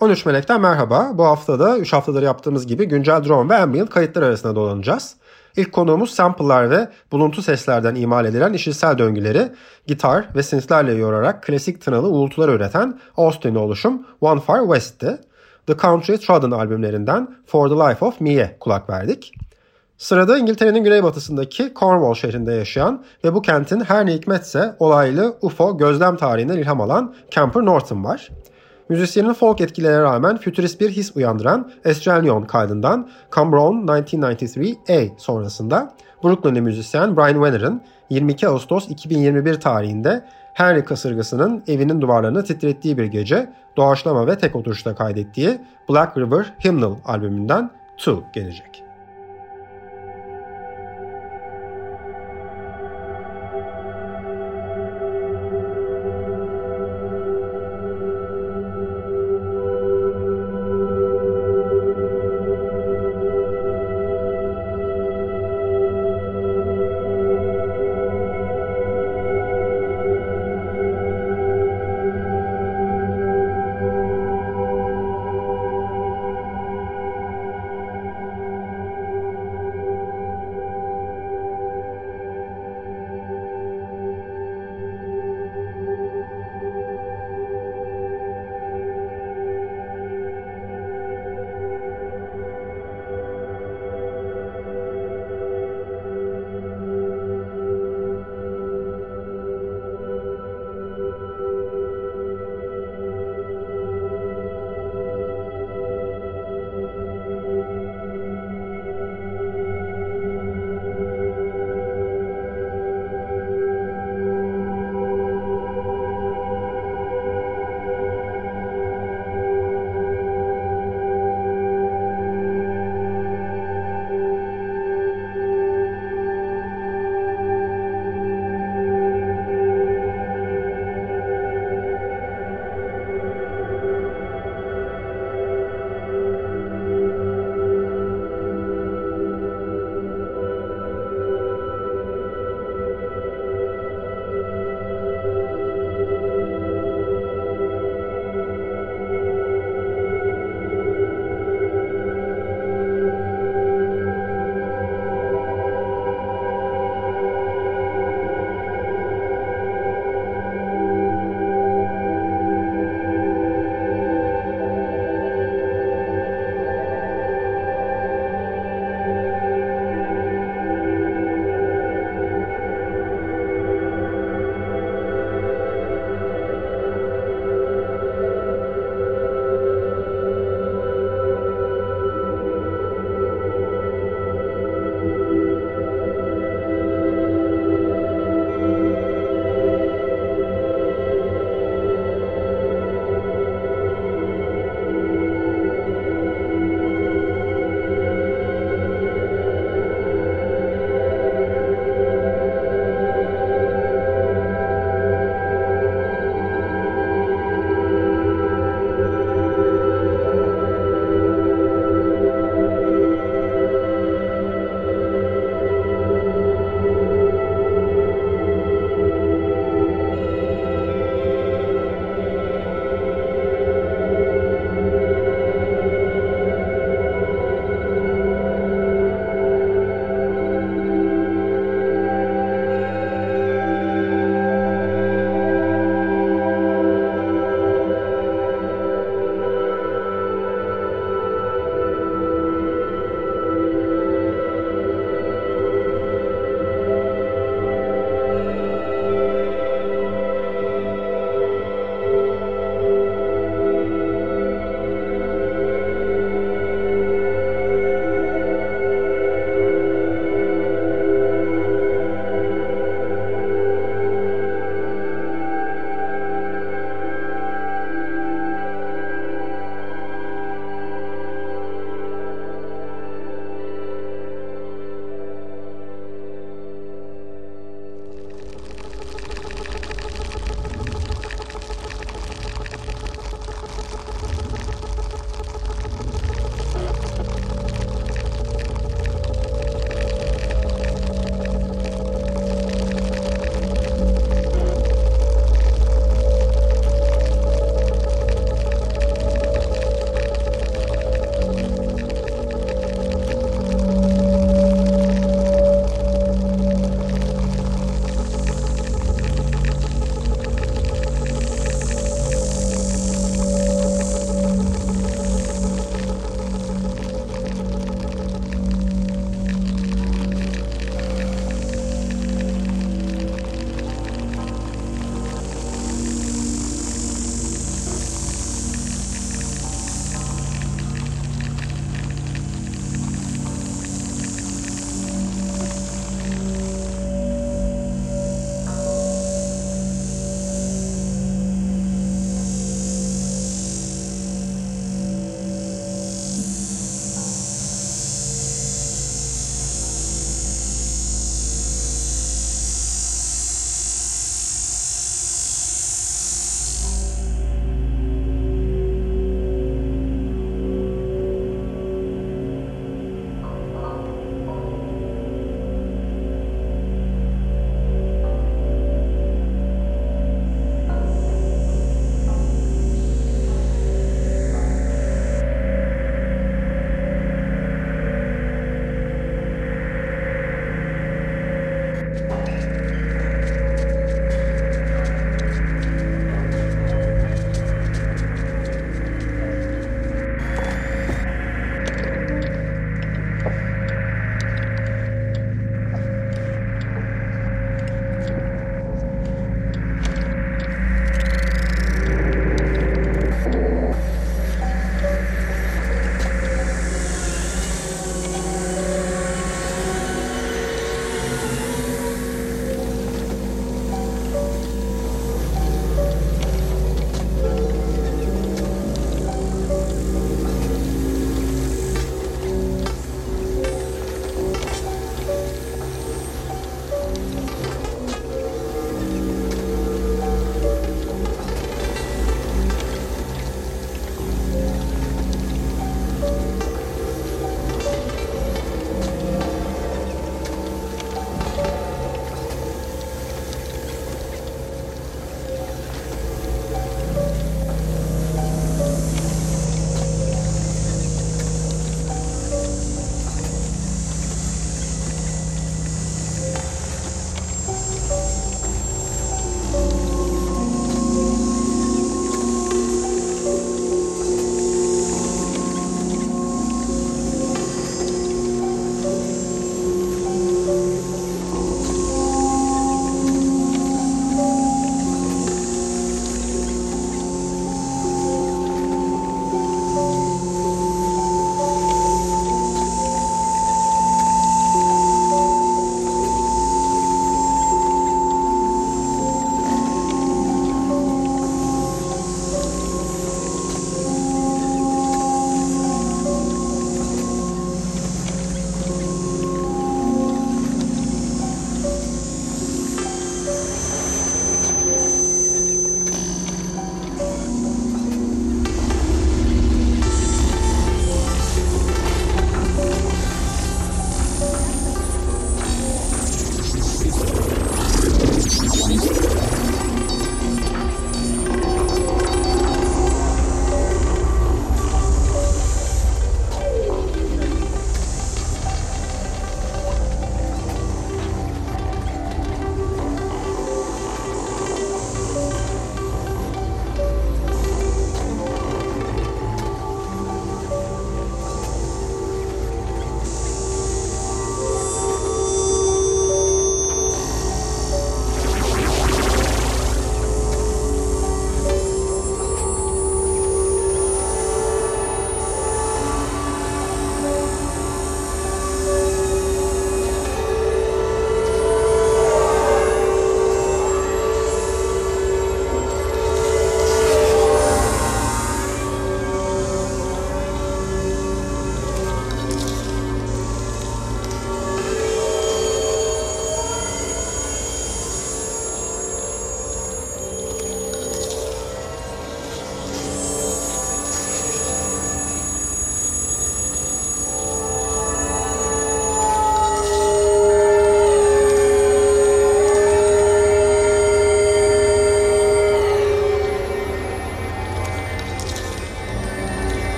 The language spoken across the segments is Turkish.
13 Melek'ten merhaba. Bu haftada 3 haftadır yaptığımız gibi güncel drone ve ambient kayıtlar arasında dolanacağız. İlk konuğumuz sample'lar ve buluntu seslerden imal edilen işitsel döngüleri gitar ve synthlerle yorarak klasik tınalı uğultular üreten Austin'li oluşum One Far West'ti. The Country Trodden albümlerinden For the Life of Me'ye kulak verdik. Sırada İngiltere'nin güneybatısındaki Cornwall şehrinde yaşayan ve bu kentin her ne hikmetse olaylı UFO gözlem tarihinden ilham alan Camper Norton var. Müzisyenin folk etkilerine rağmen fütürist bir his uyandıran Estrelion kaydından Come Brown 1993A sonrasında Brooklyn'li müzisyen Brian Wenner'ın 22 Ağustos 2021 tarihinde Henry kasırgasının evinin duvarlarını titrettiği bir gece doğaçlama ve tek oturuşta kaydettiği Black River Hymnal albümünden Two gelecek.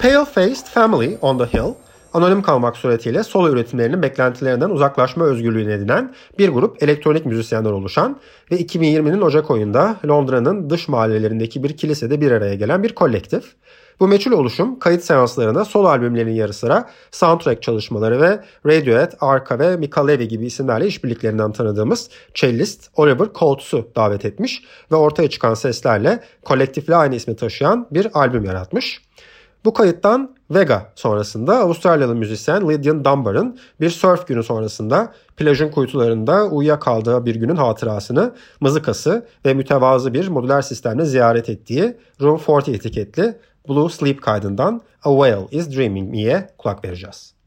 The Pale Faced Family on the Hill anonim kalmak suretiyle solo üretimlerinin beklentilerinden uzaklaşma özgürlüğünü edinen bir grup elektronik müzisyenler oluşan ve 2020'nin Ocak ayında Londra'nın dış mahallelerindeki bir kilisede bir araya gelen bir kolektif. Bu meçhul oluşum kayıt seanslarında solo albümlerinin yarı sıra soundtrack çalışmaları ve Radiohead, Arka ve Mika Levy gibi isimlerle işbirliklerinden tanıdığımız cellist Oliver Coltz'u davet etmiş ve ortaya çıkan seslerle kolektifle aynı ismi taşıyan bir albüm yaratmış. Bu kayıttan Vega sonrasında Avustralyalı müzisyen Lydian Dunbar'ın bir surf günü sonrasında plajın kuytularında uyuyakaldığı bir günün hatırasını mızıkası ve mütevazı bir modüler sistemle ziyaret ettiği Room 40 etiketli Blue Sleep kaydından A Whale is Dreaming Me'ye kulak vereceğiz.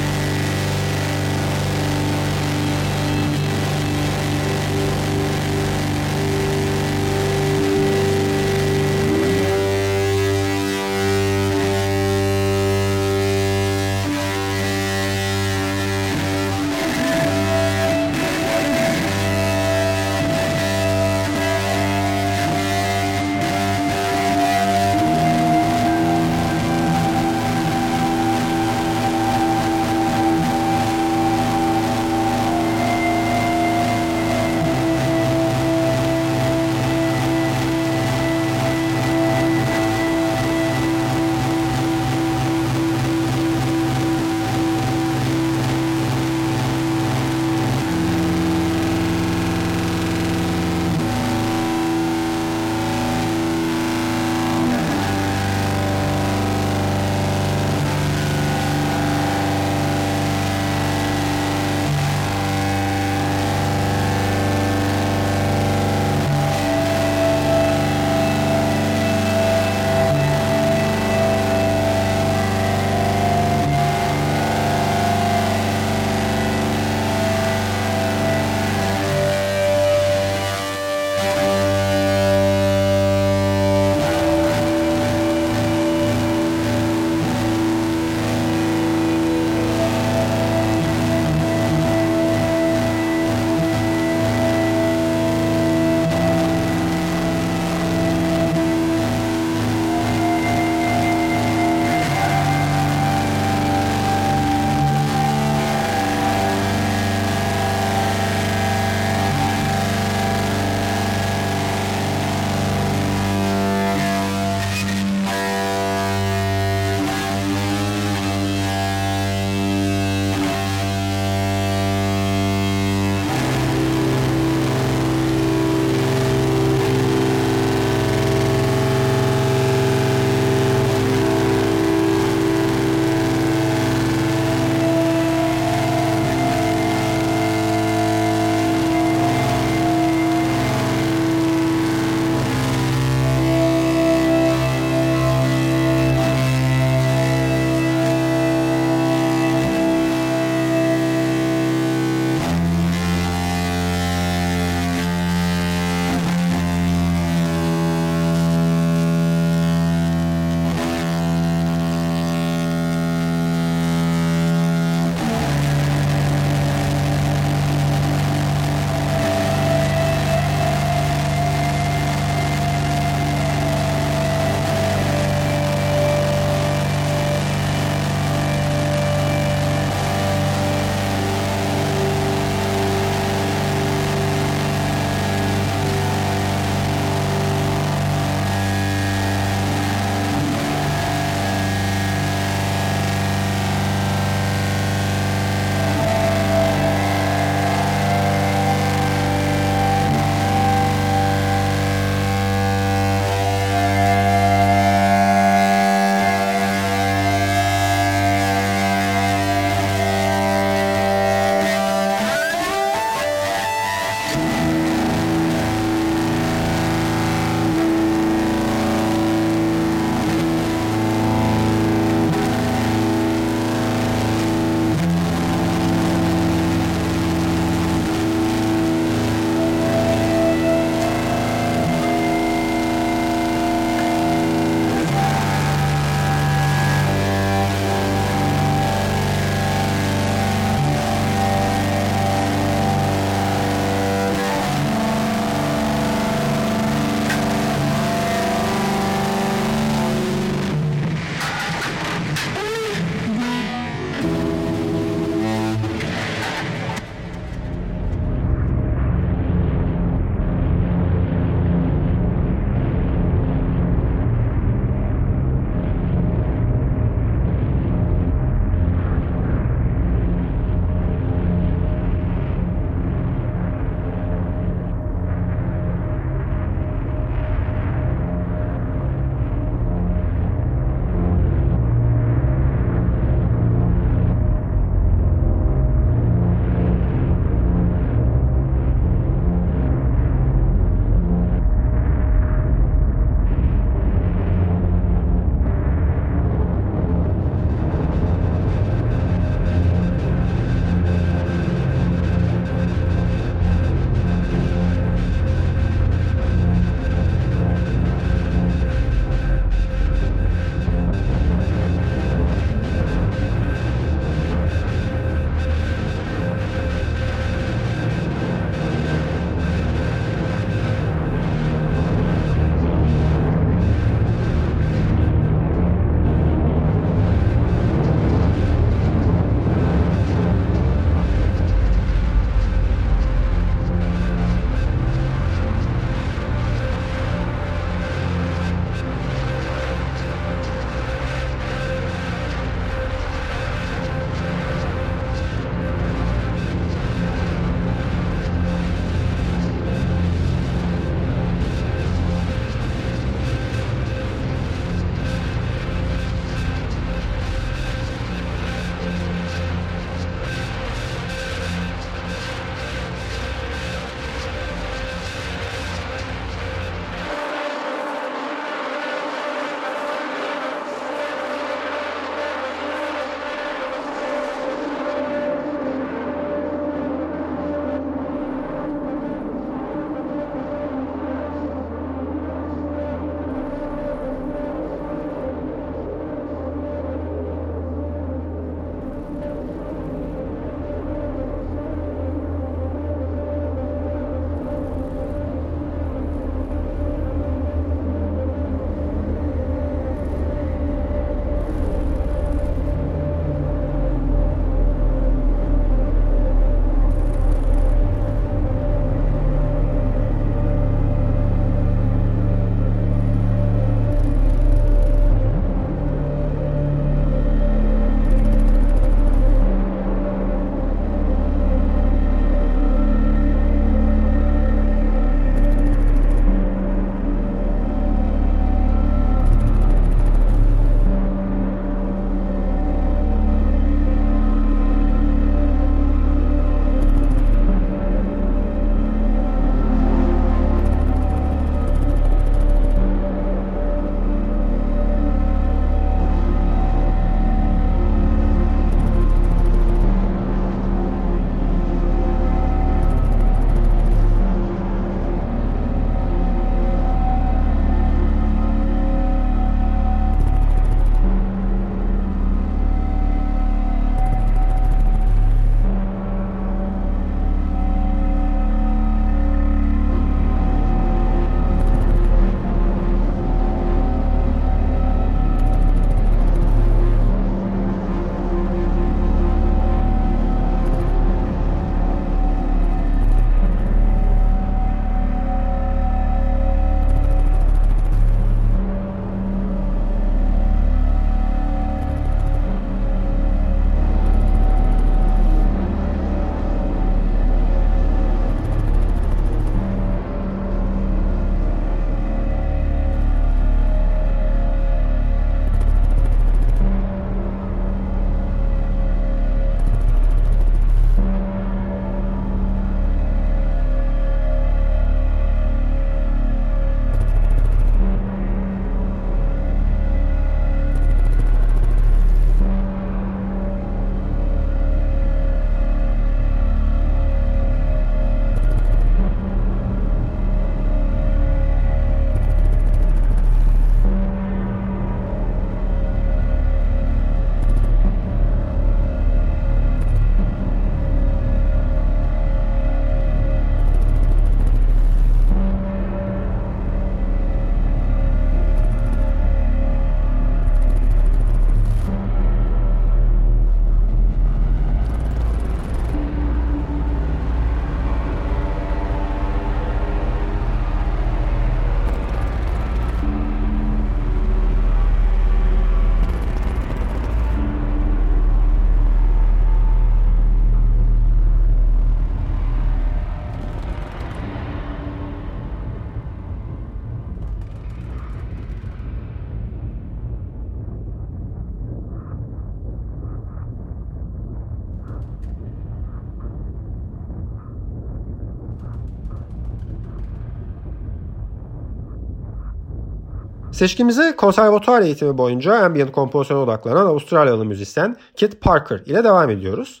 Seçkimize konservatuar eğitimi boyunca ambient kompozisyona odaklanan Avustralyalı müzisyen Kit Parker ile devam ediyoruz.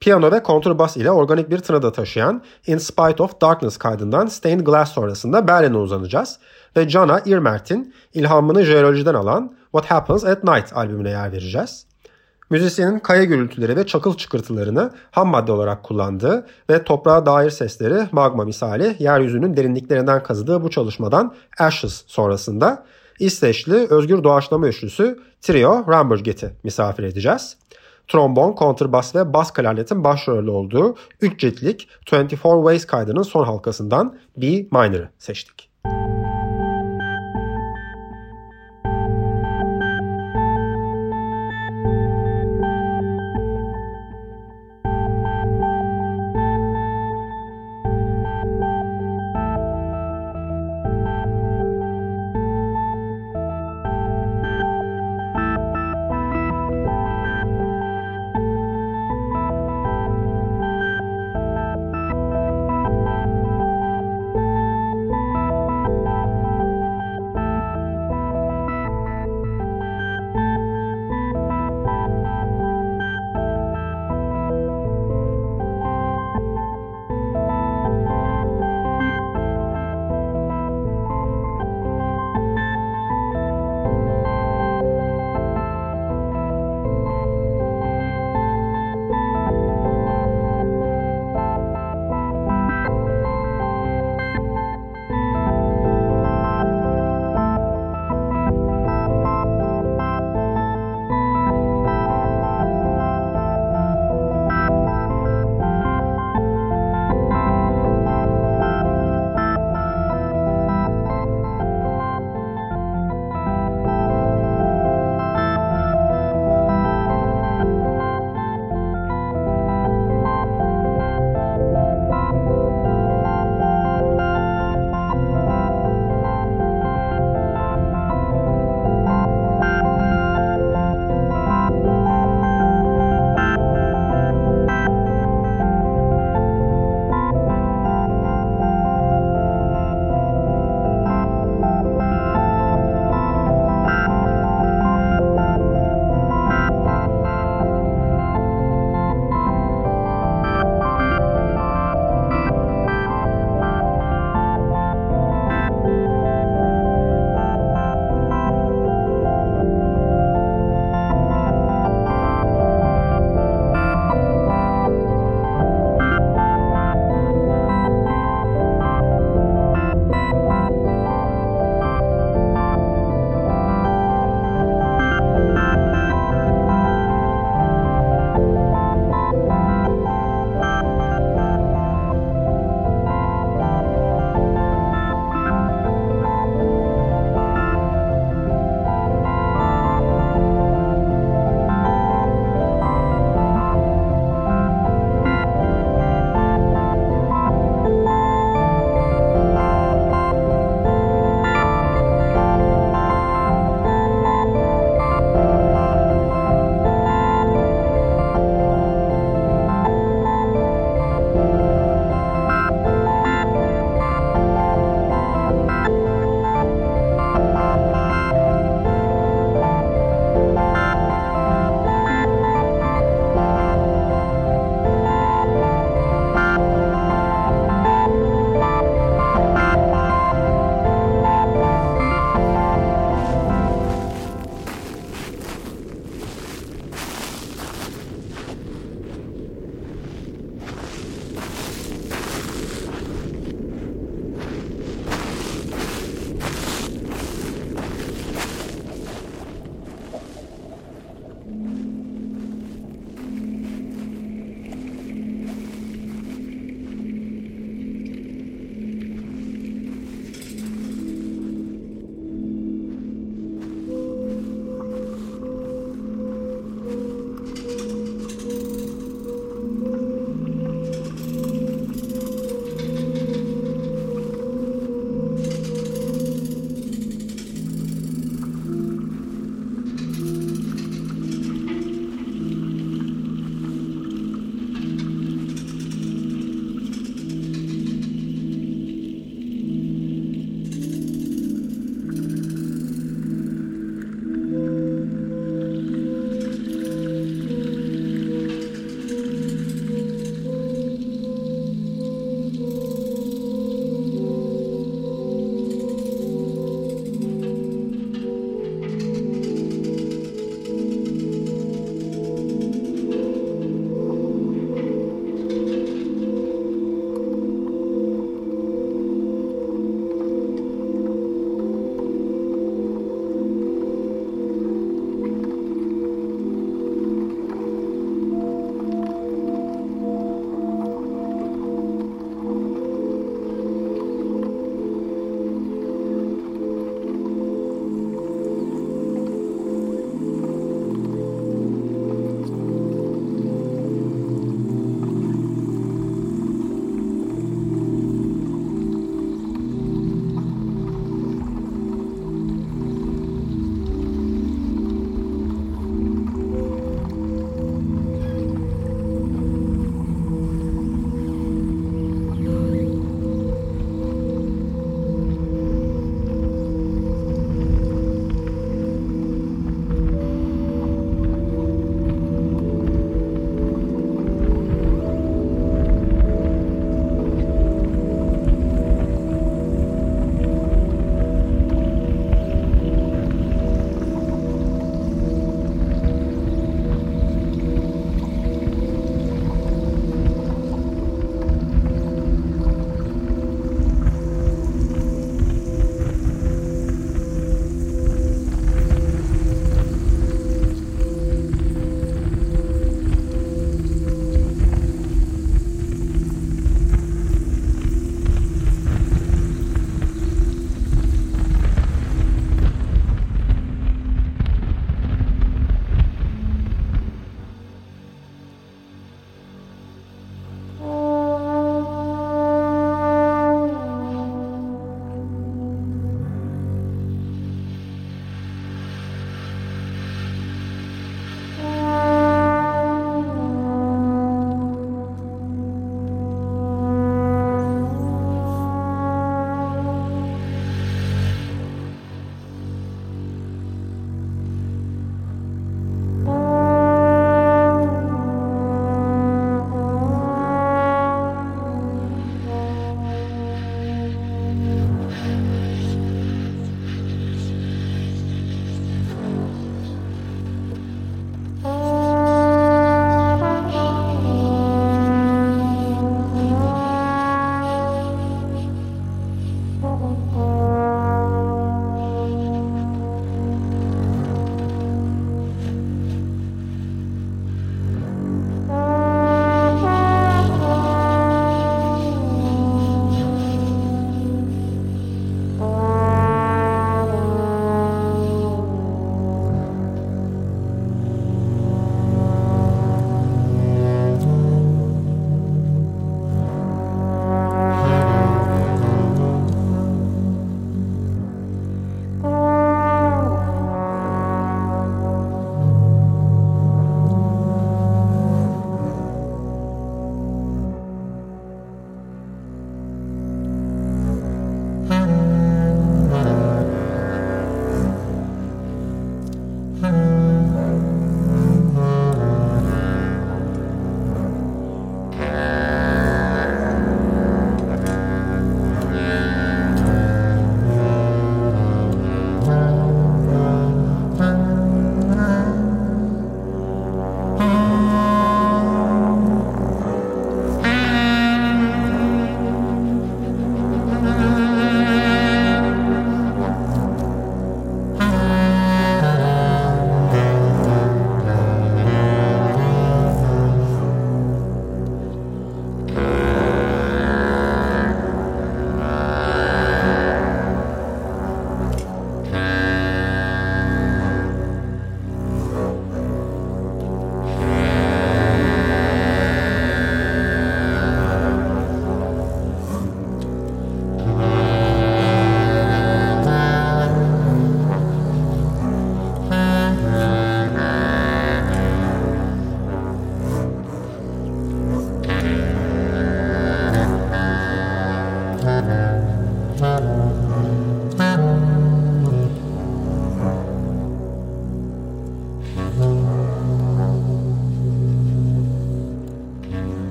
Piyano ve kontrbas ile organik bir tınıda taşıyan In Spite of Darkness kaydından Stained Glass sonrasında Berlin'e uzanacağız ve Jana Irmert'in ilhamını jeolojiden alan What Happens at Night albümüne yer vereceğiz. Müzisyenin kaya gürültüleri ve çakıl çıkırtılarını ham madde olarak kullandığı ve toprağa dair sesleri magma misali yeryüzünün derinliklerinden kazıdığı bu çalışmadan Ashes sonrasında İsveçli özgür doğaçlama üçlüsü Trio Ramburget'i misafir edeceğiz. Trombon, kontrbas ve bas klarnetin başrolü olduğu 3 ciltlik 24 Ways kaydının son halkasından B minor'ı seçtik.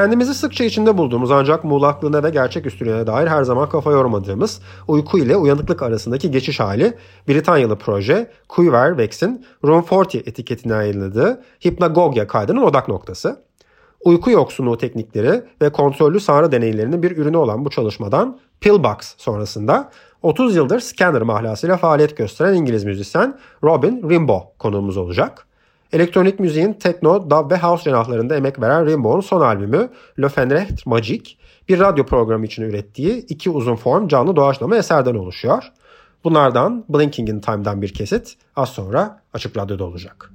Kendimizi sıkça içinde bulduğumuz ancak muğlaklığına ve gerçek üstüne dair her zaman kafa yormadığımız uyku ile uyanıklık arasındaki geçiş hali Britanyalı proje Quiverwex'in Room 40 etiketine yayınladığı Hypnagogia kaydının odak noktası. Uyku yoksunu teknikleri ve kontrollü sağrı deneylerinin bir ürünü olan bu çalışmadan Pillbox sonrasında 30 yıldır Scanner mahlasıyla faaliyet gösteren İngiliz müzisyen Robin Rimbaud konuğumuz olacak. Elektronik müziğin tekno, dub ve house cenahlarında emek veren Rimbaud'un son albümü Le Fenrecht Magic bir radyo programı için ürettiği iki uzun form canlı doğaçlama eserden oluşuyor. Bunlardan Blinking in Time'dan bir kesit az sonra Açık Radyo'da olacak.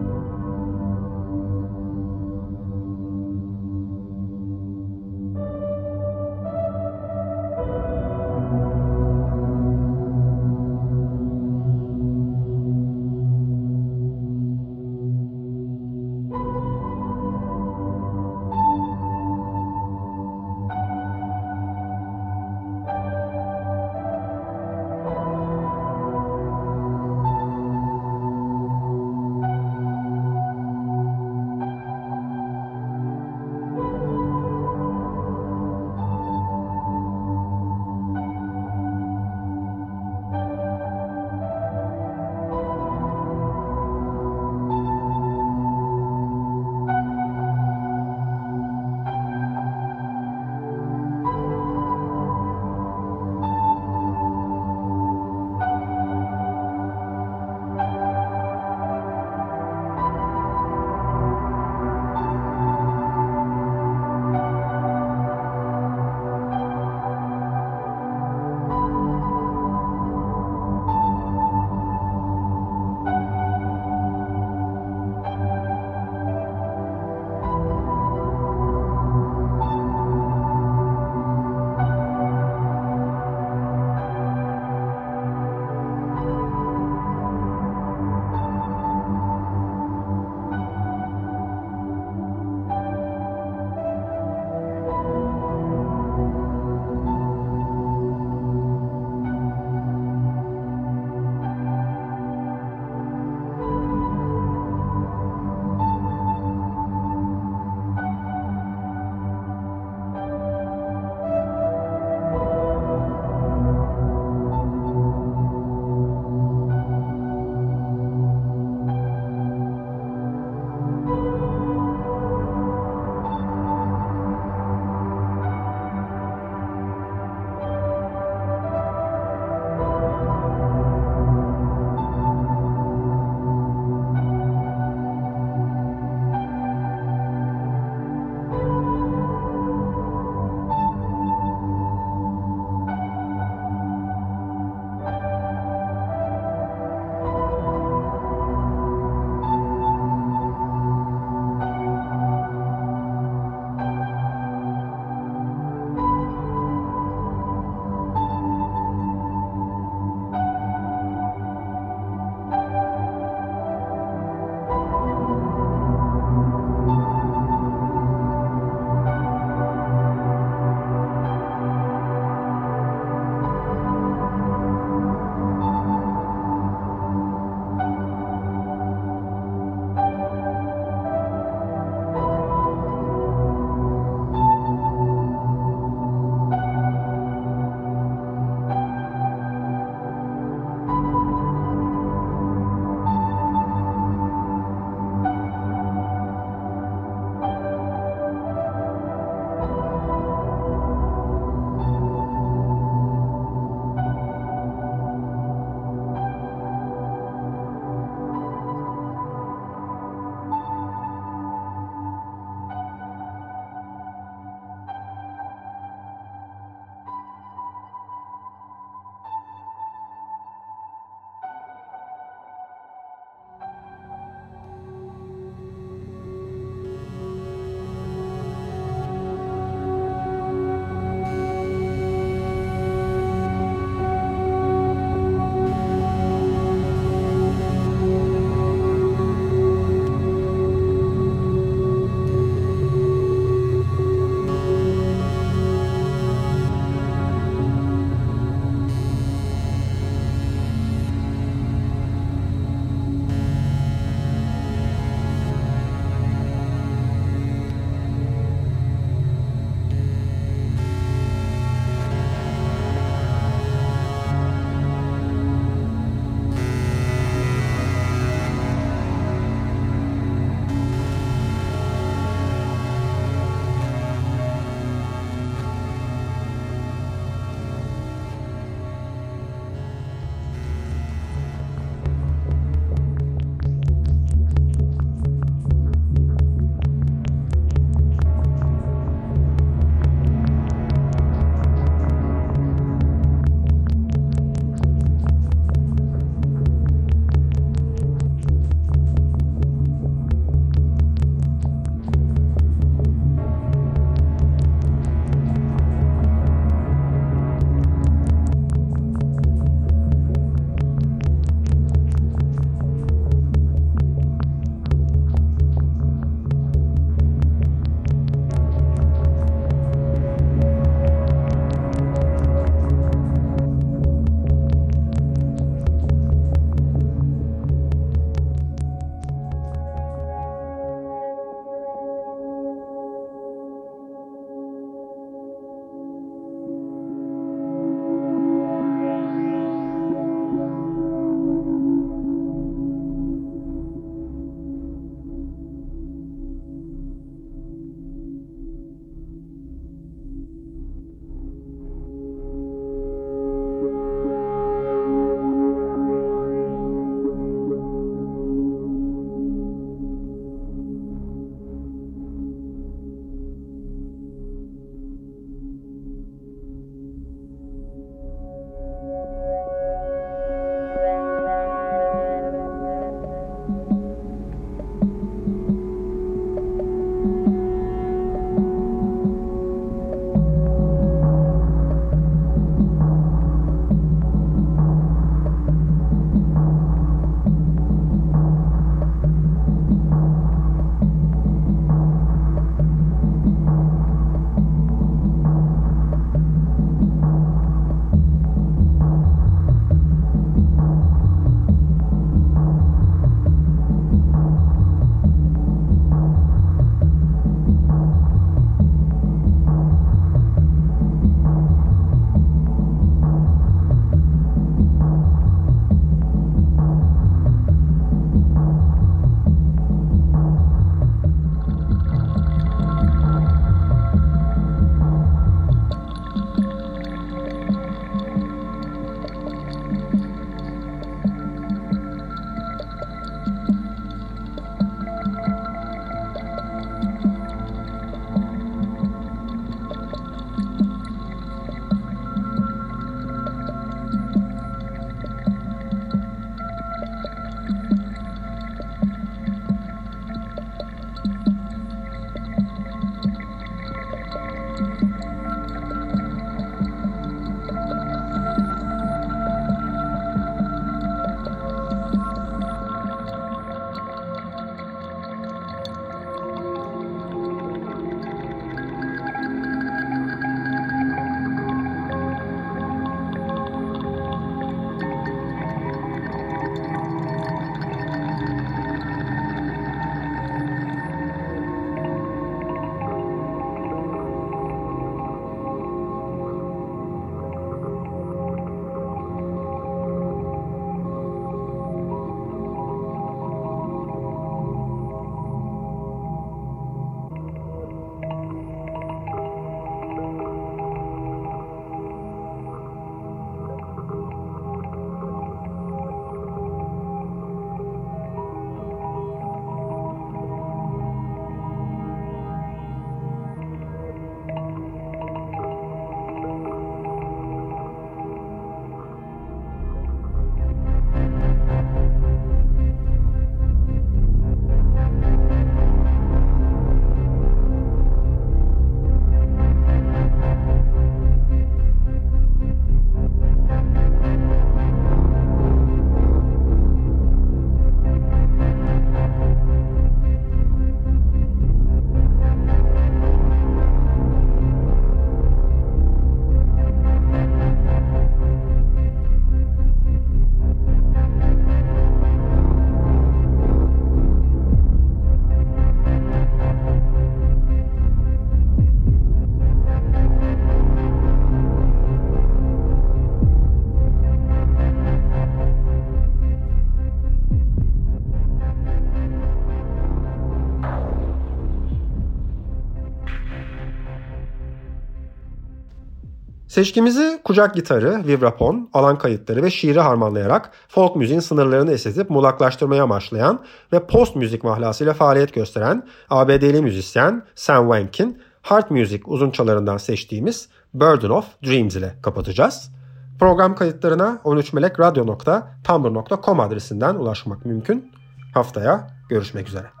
Seçkimizi kucak gitarı, vibrapon, alan kayıtları ve şiiri harmanlayarak folk müziğin sınırlarını esnetip muğlaklaştırmaya amaçlayan ve post müzik mahlasıyla faaliyet gösteren ABD'li müzisyen Sam Wank'in hard music uzunçalarından seçtiğimiz Burden of Dreams ile kapatacağız. Program kayıtlarına 13melekradyo.tumblr.com adresinden ulaşmak mümkün. Haftaya görüşmek üzere.